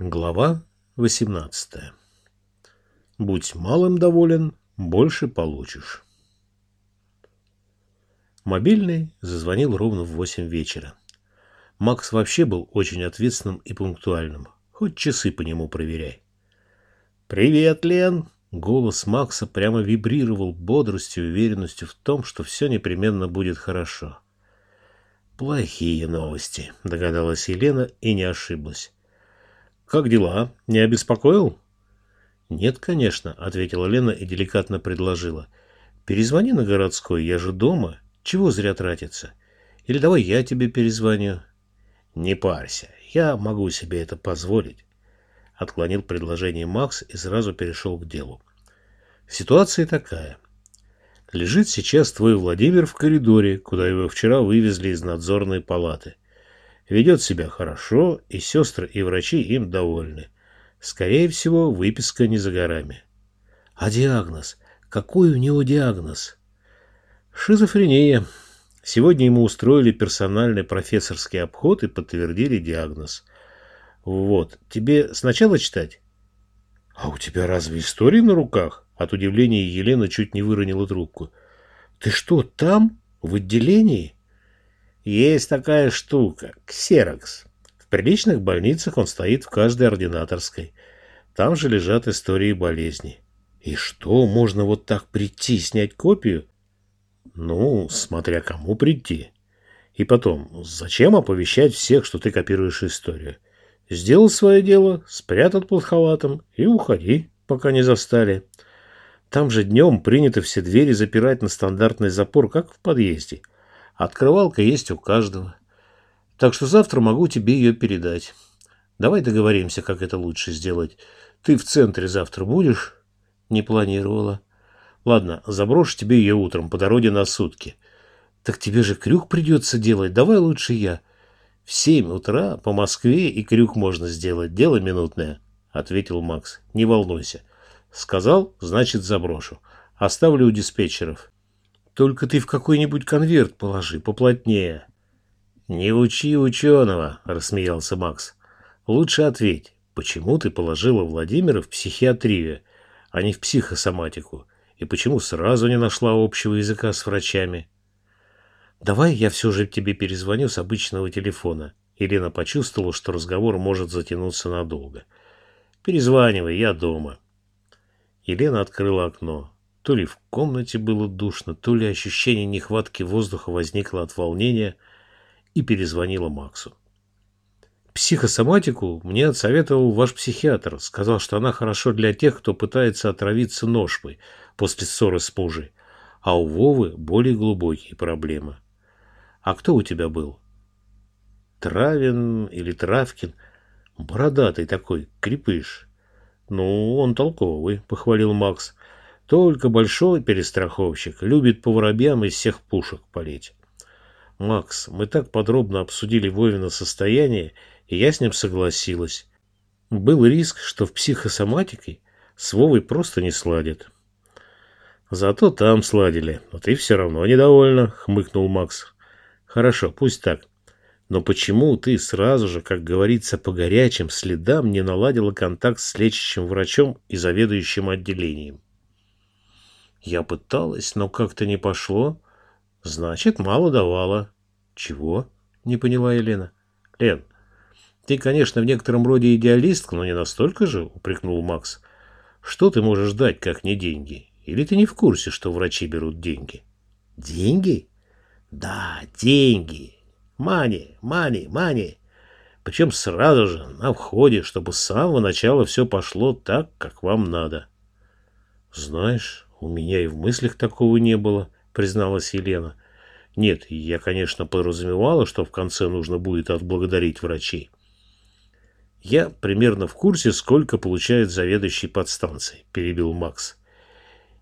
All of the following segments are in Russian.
Глава 18. Будь малым доволен, больше получишь. Мобильный зазвонил ровно в 8 вечера. Макс вообще был очень ответственным и пунктуальным. Хоть часы по нему проверяй. «Привет, Лен!» Голос Макса прямо вибрировал бодростью и уверенностью в том, что все непременно будет хорошо. «Плохие новости», — догадалась Елена и не ошиблась. Как дела? Не обеспокоил? Нет, конечно, ответила Лена и деликатно предложила. Перезвони на городской, я же дома. Чего зря тратиться? Или давай я тебе перезвоню. Не парься, я могу себе это позволить. Отклонил предложение Макс и сразу перешел к делу. Ситуация такая. Лежит сейчас твой Владимир в коридоре, куда его вчера вывезли из надзорной палаты. Ведет себя хорошо, и сестры, и врачи им довольны. Скорее всего, выписка не за горами. А диагноз? Какой у него диагноз? Шизофрения. Сегодня ему устроили персональный профессорский обход и подтвердили диагноз. Вот, тебе сначала читать? А у тебя разве истории на руках? От удивления Елена чуть не выронила трубку. Ты что, там? В отделении? Есть такая штука – ксерокс. В приличных больницах он стоит в каждой ординаторской. Там же лежат истории болезней. И что, можно вот так прийти, снять копию? Ну, смотря кому прийти. И потом, зачем оповещать всех, что ты копируешь историю? Сделал свое дело, спрятал под халатом и уходи, пока не застали. Там же днем принято все двери запирать на стандартный запор, как в подъезде – Открывалка есть у каждого. Так что завтра могу тебе ее передать. Давай договоримся, как это лучше сделать. Ты в центре завтра будешь? Не планировала. Ладно, заброшу тебе ее утром по дороге на сутки. Так тебе же крюк придется делать. Давай лучше я. В семь утра по Москве и крюк можно сделать. Дело минутное, — ответил Макс. Не волнуйся. Сказал, значит заброшу. Оставлю у диспетчеров. Только ты в какой-нибудь конверт положи, поплотнее. Не учи ученого, рассмеялся Макс. Лучше ответь, почему ты положила Владимира в психиатрию, а не в психосоматику? И почему сразу не нашла общего языка с врачами? Давай я все же тебе перезвоню с обычного телефона. Елена почувствовала, что разговор может затянуться надолго. Перезванивай, я дома. Елена открыла окно. То ли в комнате было душно, то ли ощущение нехватки воздуха возникло от волнения и перезвонила Максу. Психосоматику мне отсоветовал ваш психиатр. Сказал, что она хорошо для тех, кто пытается отравиться ножпой после ссоры с мужей. А у Вовы более глубокие проблемы. А кто у тебя был? Травин или Травкин? Бородатый такой, крепыш. Ну, он толковый, похвалил Макс. Только большой перестраховщик любит по воробьям из всех пушек полить. Макс, мы так подробно обсудили Вовина состояние, и я с ним согласилась. Был риск, что в психосоматике с Вовой просто не сладят. Зато там сладили, но ты все равно недовольна, хмыкнул Макс. Хорошо, пусть так. Но почему ты сразу же, как говорится, по горячим следам не наладила контакт с лечащим врачом и заведующим отделением? Я пыталась, но как-то не пошло. Значит, мало давала. Чего? Не поняла Елена. Лен, ты, конечно, в некотором роде идеалистка, но не настолько же, упрекнул Макс. Что ты можешь дать, как не деньги? Или ты не в курсе, что врачи берут деньги? Деньги? Да, деньги. Мани, мани, мани. Причем сразу же, на входе, чтобы с самого начала все пошло так, как вам надо. Знаешь, «У меня и в мыслях такого не было», — призналась Елена. «Нет, я, конечно, подразумевала, что в конце нужно будет отблагодарить врачей. Я примерно в курсе, сколько получает заведующий подстанцией», — перебил Макс.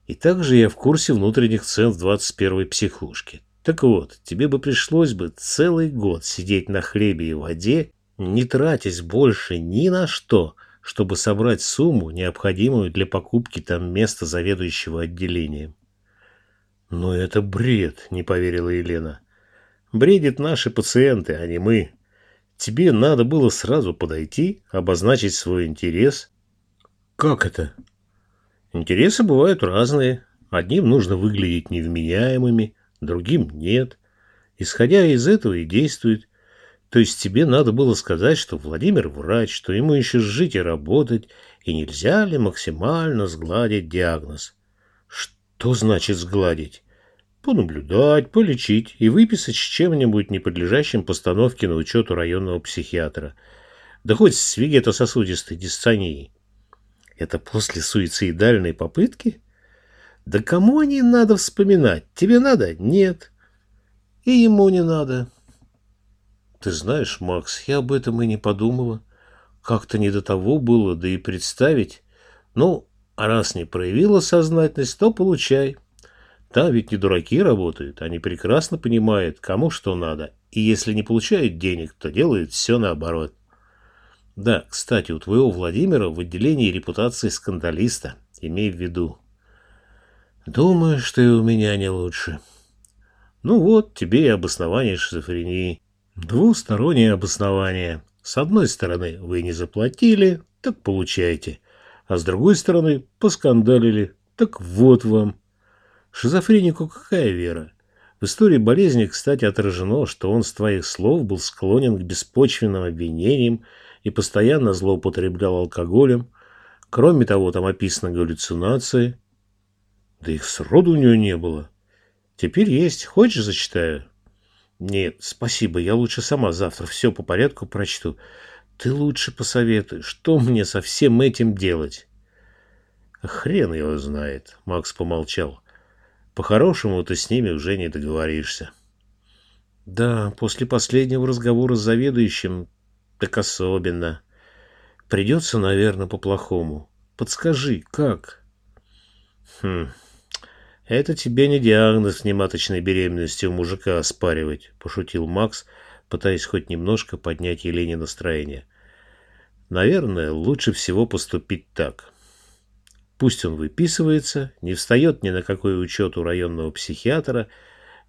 «И также я в курсе внутренних цен в 21-й психушке. Так вот, тебе бы пришлось бы целый год сидеть на хлебе и воде, не тратясь больше ни на что, чтобы собрать сумму, необходимую для покупки там места заведующего отделением. «Но это бред», — не поверила Елена. «Бредят наши пациенты, а не мы. тебе надо было сразу подойти, обозначить свой интерес. Как это? Интересы бывают разные. Одним нужно выглядеть невменяемыми, другим нет. Исходя из этого и действует. То есть тебе надо было сказать, что Владимир врач, что ему еще жить и работать, и нельзя ли максимально сгладить диагноз. Что значит сгладить? Понаблюдать, полечить и выписать с чем-нибудь, не подлежащим постановке на учет у районного психиатра. Да хоть с вегетососудистой дисцонией. Это после суицидальной попытки? Да кому они надо вспоминать? Тебе надо? Нет. И ему не надо. Ты знаешь, Макс, я об этом и не подумала. Как-то не до того было, да и представить. Ну, а раз не проявила сознательность, то получай. Там ведь не дураки работают, они прекрасно понимают, кому что надо. И если не получают денег, то делают все наоборот. Да, кстати, у твоего Владимира в отделении репутации скандалиста. Имей в виду. Думаю, что и у меня не лучше. Ну вот, тебе и обоснование шизофрении. Двустороннее обоснование. С одной стороны, вы не заплатили, так получайте. А с другой стороны, поскандалили, так вот вам. Шизофренику какая вера? В истории болезни, кстати, отражено, что он с твоих слов был склонен к беспочвенным обвинениям и постоянно злоупотреблял алкоголем. Кроме того, там описаны галлюцинации. Да их сроду у него не было. Теперь есть. Хочешь, зачитаю? Нет, спасибо, я лучше сама завтра все по порядку прочту. Ты лучше посоветуй, что мне со всем этим делать? Хрен его знает, Макс помолчал. По-хорошему ты с ними уже не договоришься. Да, после последнего разговора с заведующим, так особенно. Придется, наверное, по-плохому. Подскажи, как? Хм, «Это тебе не диагноз внематочной беременности у мужика оспаривать», – пошутил Макс, пытаясь хоть немножко поднять Елене настроение. «Наверное, лучше всего поступить так. Пусть он выписывается, не встает ни на какой учет у районного психиатра,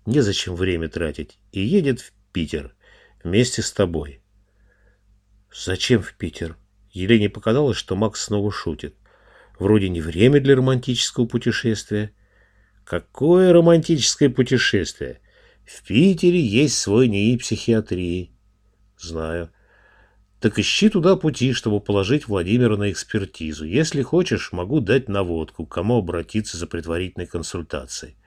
незачем время тратить, и едет в Питер вместе с тобой». «Зачем в Питер?» Елене показалось, что Макс снова шутит. «Вроде не время для романтического путешествия». Какое романтическое путешествие! В Питере есть свой НИИ психиатрии. Знаю. Так ищи туда пути, чтобы положить Владимира на экспертизу. Если хочешь, могу дать наводку, кому обратиться за предварительной консультацией.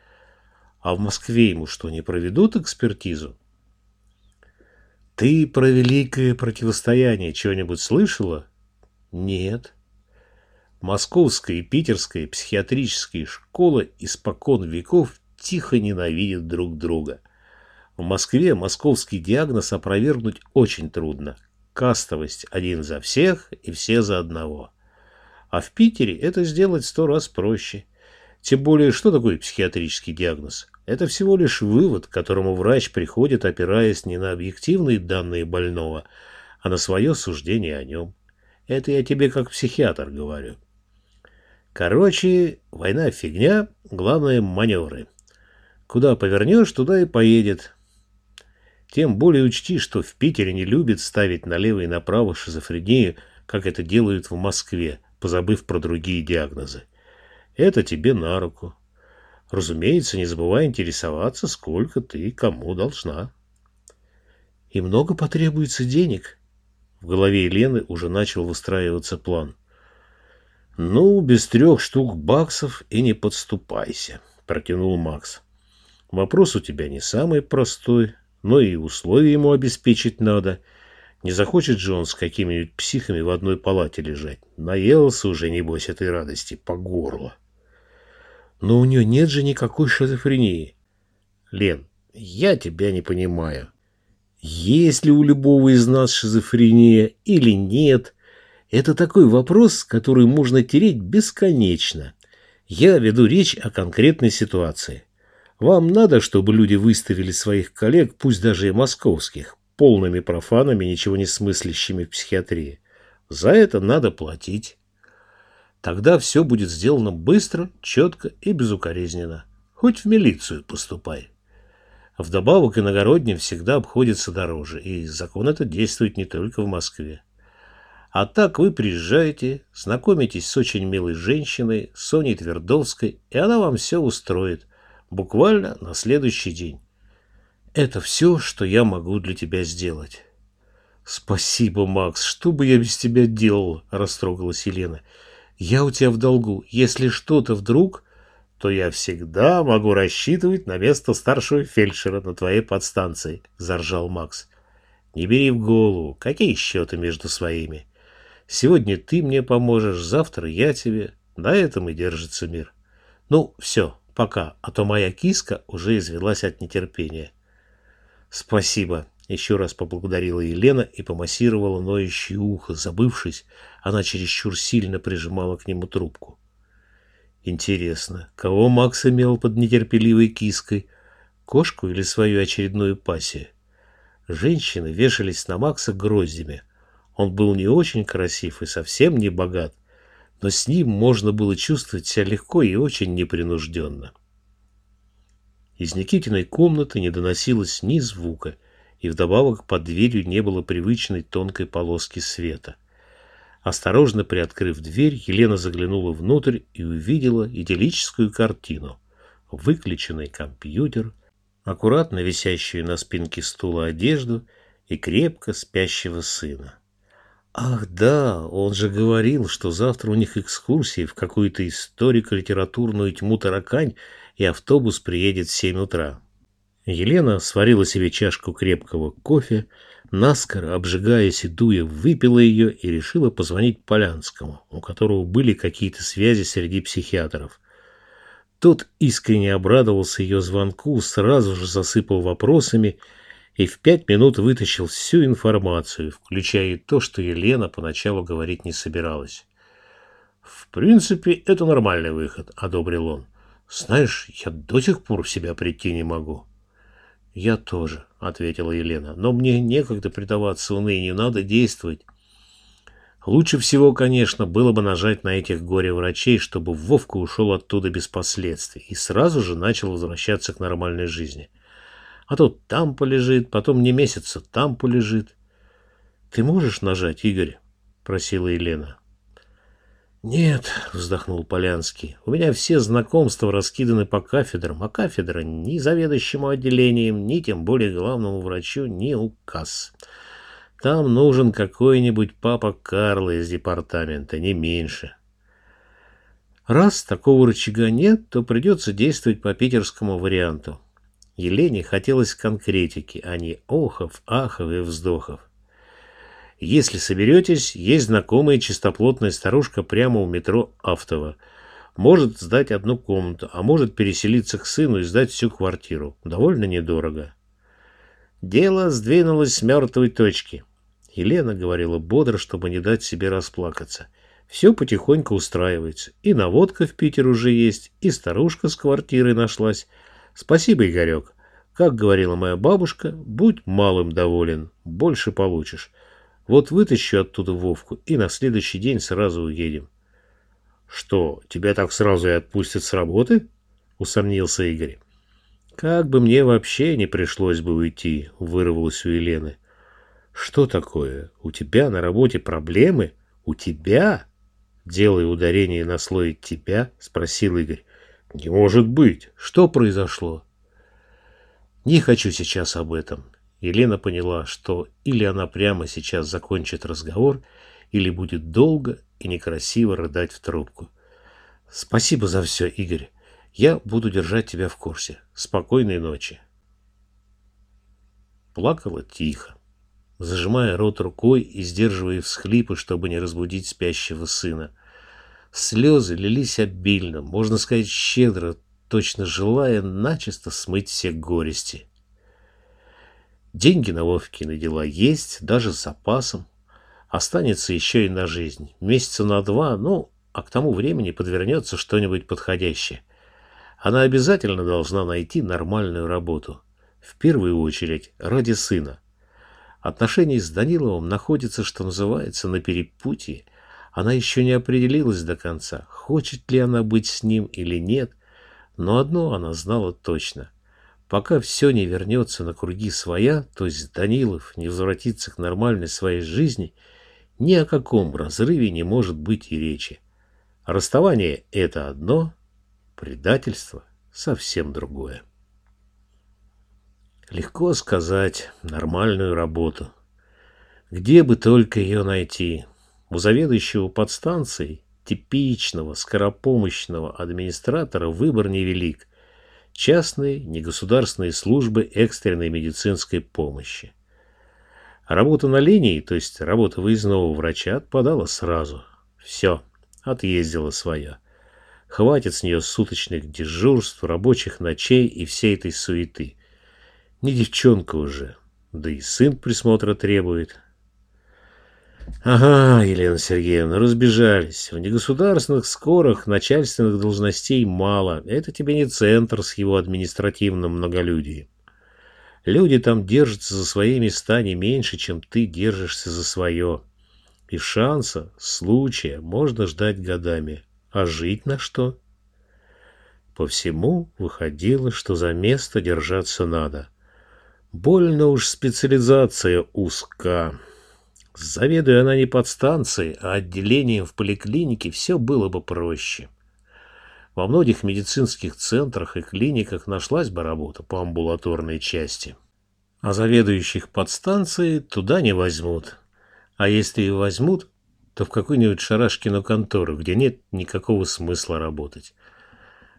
А в Москве ему что, не проведут экспертизу? Ты про великое противостояние что-нибудь слышала? Нет. Московская и питерская психиатрические школы испокон веков тихо ненавидят друг друга. В Москве московский диагноз опровергнуть очень трудно. Кастовость один за всех и все за одного. А в Питере это сделать сто раз проще. Тем более, что такое психиатрический диагноз? Это всего лишь вывод, к которому врач приходит, опираясь не на объективные данные больного, а на свое суждение о нем. Это я тебе как психиатр говорю. Короче, война фигня, главное маневры. Куда повернешь, туда и поедет. Тем более учти, что в Питере не любят ставить налево и направо шизофрению, как это делают в Москве, позабыв про другие диагнозы. Это тебе на руку. Разумеется, не забывай интересоваться, сколько ты кому должна. И много потребуется денег. В голове Елены уже начал выстраиваться план. «Ну, без трех штук баксов и не подступайся», — протянул Макс. «Вопрос у тебя не самый простой, но и условия ему обеспечить надо. Не захочет же он с какими-нибудь психами в одной палате лежать. Наелся уже, небось, этой радости по горло». «Но у нее нет же никакой шизофрении». «Лен, я тебя не понимаю. Есть ли у любого из нас шизофрения или нет?» Это такой вопрос, который можно тереть бесконечно. Я веду речь о конкретной ситуации. Вам надо, чтобы люди выставили своих коллег, пусть даже и московских, полными профанами, ничего не смыслящими в психиатрии. За это надо платить. Тогда все будет сделано быстро, четко и безукоризненно. Хоть в милицию поступай. Вдобавок иногородним всегда обходится дороже, и закон этот действует не только в Москве. А так вы приезжаете, знакомитесь с очень милой женщиной, Соней Твердовской, и она вам все устроит, буквально на следующий день. Это все, что я могу для тебя сделать. Спасибо, Макс, что бы я без тебя делал, растрогалась Елена. Я у тебя в долгу. Если что-то вдруг, то я всегда могу рассчитывать на место старшего фельдшера на твоей подстанции, заржал Макс. Не бери в голову, какие счеты между своими. Сегодня ты мне поможешь, завтра я тебе. На этом и держится мир. Ну, все, пока, а то моя киска уже извелась от нетерпения. Спасибо. Еще раз поблагодарила Елена и помассировала ноющее ухо. Забывшись, она чересчур сильно прижимала к нему трубку. Интересно, кого Макс имел под нетерпеливой киской? Кошку или свою очередную пассию? Женщины вешались на Макса гроздями. Он был не очень красив и совсем не богат, но с ним можно было чувствовать себя легко и очень непринужденно. Из Никитиной комнаты не доносилось ни звука, и вдобавок под дверью не было привычной тонкой полоски света. Осторожно приоткрыв дверь, Елена заглянула внутрь и увидела идиллическую картину. Выключенный компьютер, аккуратно висящую на спинке стула одежду и крепко спящего сына. Ах да, он же говорил, что завтра у них экскурсии в какую-то историко-литературную тьму таракань, и автобус приедет в семь утра. Елена сварила себе чашку крепкого кофе, наскоро, обжигаясь и дуя, выпила ее и решила позвонить Полянскому, у которого были какие-то связи среди психиатров. Тот искренне обрадовался ее звонку, сразу же засыпал вопросами и в пять минут вытащил всю информацию, включая и то, что Елена поначалу говорить не собиралась. «В принципе, это нормальный выход», — одобрил он. «Знаешь, я до сих пор в себя прийти не могу». «Я тоже», — ответила Елена. «Но мне некогда предаваться унынию, надо действовать». Лучше всего, конечно, было бы нажать на этих горе-врачей, чтобы Вовка ушел оттуда без последствий и сразу же начал возвращаться к нормальной жизни. А то там полежит, потом не месяца там полежит. Ты можешь нажать, Игорь? Просила Елена. Нет, вздохнул Полянский. У меня все знакомства раскиданы по кафедрам, а кафедра ни заведующему отделением, ни тем более главному врачу не указ. Там нужен какой-нибудь папа Карло из департамента, не меньше. Раз такого рычага нет, то придется действовать по питерскому варианту. Елене хотелось конкретики, а не охов, ахов и вздохов. Если соберетесь, есть знакомая чистоплотная старушка прямо у метро Автово. Может сдать одну комнату, а может переселиться к сыну и сдать всю квартиру. Довольно недорого. Дело сдвинулось с мертвой точки. Елена говорила бодро, чтобы не дать себе расплакаться. Все потихоньку устраивается. И наводка в Питер уже есть, и старушка с квартирой нашлась. Спасибо, Игорек. Как говорила моя бабушка, будь малым доволен, больше получишь. Вот вытащу оттуда Вовку, и на следующий день сразу уедем. — Что, тебя так сразу и отпустят с работы? — усомнился Игорь. — Как бы мне вообще не пришлось бы уйти, — вырвалось у Елены. — Что такое? У тебя на работе проблемы? У тебя? Делая ударение на слое «тебя», спросил Игорь. Не может быть. Что произошло? Не хочу сейчас об этом. Елена поняла, что или она прямо сейчас закончит разговор, или будет долго и некрасиво рыдать в трубку. Спасибо за все, Игорь. Я буду держать тебя в курсе. Спокойной ночи. Плакала тихо, зажимая рот рукой и сдерживая всхлипы, чтобы не разбудить спящего сына. Слезы лились обильно, можно сказать щедро, точно желая начисто смыть все горести. Деньги на Вовкины дела есть, даже с запасом. Останется еще и на жизнь. Месяца на два, ну, а к тому времени подвернется что-нибудь подходящее. Она обязательно должна найти нормальную работу. В первую очередь ради сына. Отношения с Даниловым находятся, что называется, на перепутье – она еще не определилась до конца, хочет ли она быть с ним или нет, но одно она знала точно. Пока все не вернется на круги своя, то есть Данилов не возвратится к нормальной своей жизни, ни о каком разрыве не может быть и речи. Расставание – это одно, предательство – совсем другое. Легко сказать нормальную работу. Где бы только ее найти? У заведующего подстанцией, типичного скоропомощного администратора выбор невелик. Частные, негосударственные службы экстренной медицинской помощи. Работа на линии, то есть работа выездного врача, отпадала сразу. Все, отъездила своя. Хватит с нее суточных дежурств, рабочих ночей и всей этой суеты. Не девчонка уже, да и сын присмотра требует. Ага, Елена Сергеевна, разбежались. В негосударственных скорах начальственных должностей мало. Это тебе не центр с его административным многолюдием. Люди там держатся за свои места не меньше, чем ты держишься за свое. И шанса, случая можно ждать годами. А жить на что? По всему выходило, что за место держаться надо. Больно уж специализация узка. Заведуя она не подстанцией, а отделением в поликлинике, все было бы проще. Во многих медицинских центрах и клиниках нашлась бы работа по амбулаторной части. А заведующих подстанцией туда не возьмут. А если и возьмут, то в какую-нибудь шарашкину контору, где нет никакого смысла работать.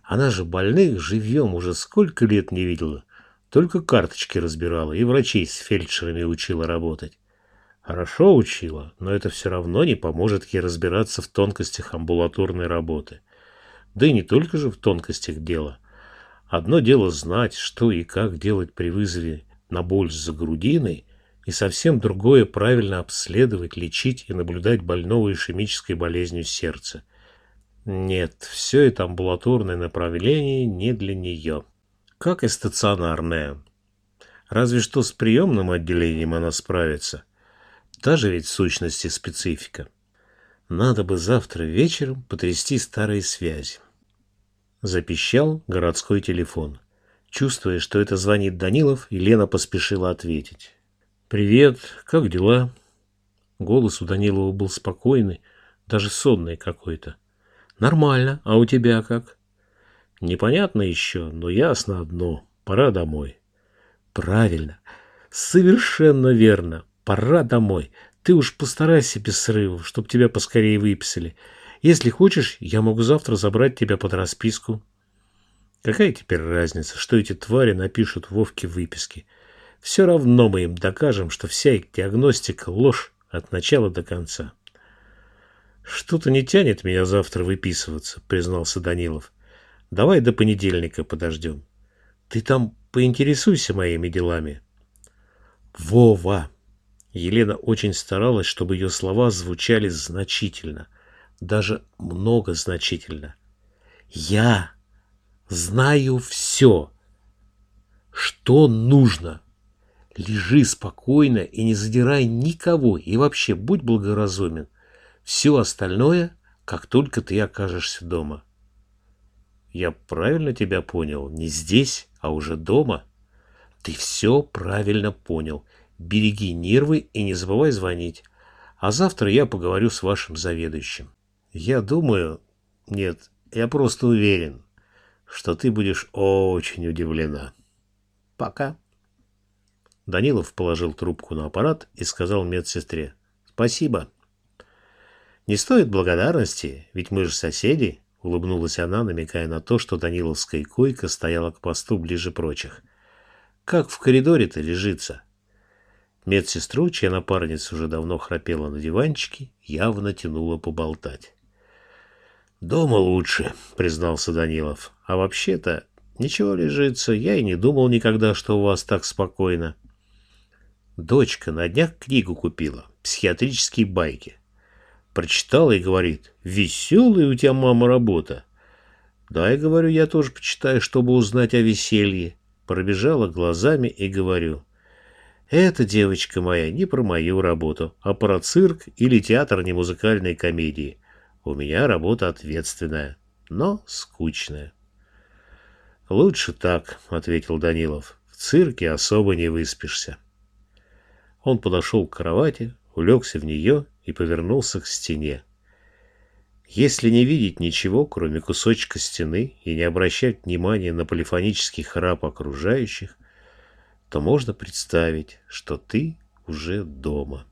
Она же больных живьем уже сколько лет не видела. Только карточки разбирала и врачей с фельдшерами учила работать. Хорошо учила, но это все равно не поможет ей разбираться в тонкостях амбулаторной работы. Да и не только же в тонкостях дела. Одно дело знать, что и как делать при вызове на боль за грудиной, и совсем другое правильно обследовать, лечить и наблюдать больного ишемической болезнью сердца. Нет, все это амбулаторное направление не для нее. Как и стационарное. Разве что с приемным отделением она справится. Та же ведь в сущности специфика. Надо бы завтра вечером потрясти старые связи. Запищал городской телефон. Чувствуя, что это звонит Данилов, Елена поспешила ответить. «Привет, как дела?» Голос у Данилова был спокойный, даже сонный какой-то. «Нормально, а у тебя как?» «Непонятно еще, но ясно одно. Пора домой». «Правильно, совершенно верно. Пора домой. Ты уж постарайся без срывов, чтоб тебя поскорее выписали. Если хочешь, я могу завтра забрать тебя под расписку». Какая теперь разница, что эти твари напишут Вовке в выписке? Все равно мы им докажем, что вся их диагностика – ложь от начала до конца. «Что-то не тянет меня завтра выписываться», – признался Данилов. «Давай до понедельника подождем. Ты там поинтересуйся моими делами». «Вова!» Елена очень старалась, чтобы ее слова звучали значительно, даже много значительно. «Я знаю все, что нужно. Лежи спокойно и не задирай никого, и вообще будь благоразумен. Все остальное, как только ты окажешься дома. Я правильно тебя понял? Не здесь, а уже дома? Ты все правильно понял. Береги нервы и не забывай звонить. А завтра я поговорю с вашим заведующим. Я думаю... Нет, я просто уверен, что ты будешь очень удивлена. Пока. Данилов положил трубку на аппарат и сказал медсестре «Спасибо». «Не стоит благодарности, ведь мы же соседи», — улыбнулась она, намекая на то, что Даниловская койка стояла к посту ближе прочих. «Как в коридоре-то лежится?» Медсестру, чья напарница уже давно храпела на диванчике, явно тянула поболтать. «Дома лучше», — признался Данилов. «А вообще-то ничего лежится. Я и не думал никогда, что у вас так спокойно». Дочка на днях книгу купила «Психиатрические байки». Прочитала и говорит, «Веселая у тебя, мама, работа». «Да, я говорю, я тоже почитаю, чтобы узнать о веселье». Пробежала глазами и говорю, «Это, девочка моя, не про мою работу, а про цирк или театр немузыкальной комедии». У меня работа ответственная, но скучная. Лучше так, ответил Данилов. В цирке особо не выспишься. Он подошел к кровати, улегся в нее и повернулся к стене. Если не видеть ничего, кроме кусочка стены, и не обращать внимания на полифонический храп окружающих, то можно представить, что ты уже дома.